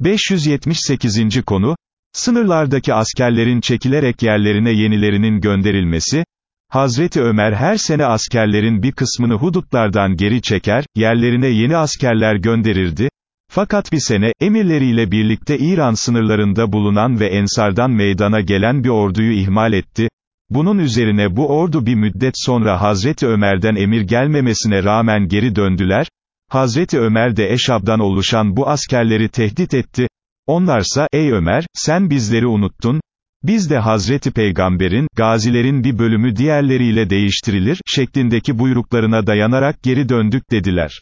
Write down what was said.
578. konu, sınırlardaki askerlerin çekilerek yerlerine yenilerinin gönderilmesi, Hazreti Ömer her sene askerlerin bir kısmını hudutlardan geri çeker, yerlerine yeni askerler gönderirdi, fakat bir sene, emirleriyle birlikte İran sınırlarında bulunan ve Ensardan meydana gelen bir orduyu ihmal etti, bunun üzerine bu ordu bir müddet sonra Hazreti Ömer'den emir gelmemesine rağmen geri döndüler, Hazreti Ömer de Eşab'dan oluşan bu askerleri tehdit etti, onlarsa, ey Ömer, sen bizleri unuttun, biz de Hazreti Peygamber'in, gazilerin bir bölümü diğerleriyle değiştirilir, şeklindeki buyruklarına dayanarak geri döndük dediler.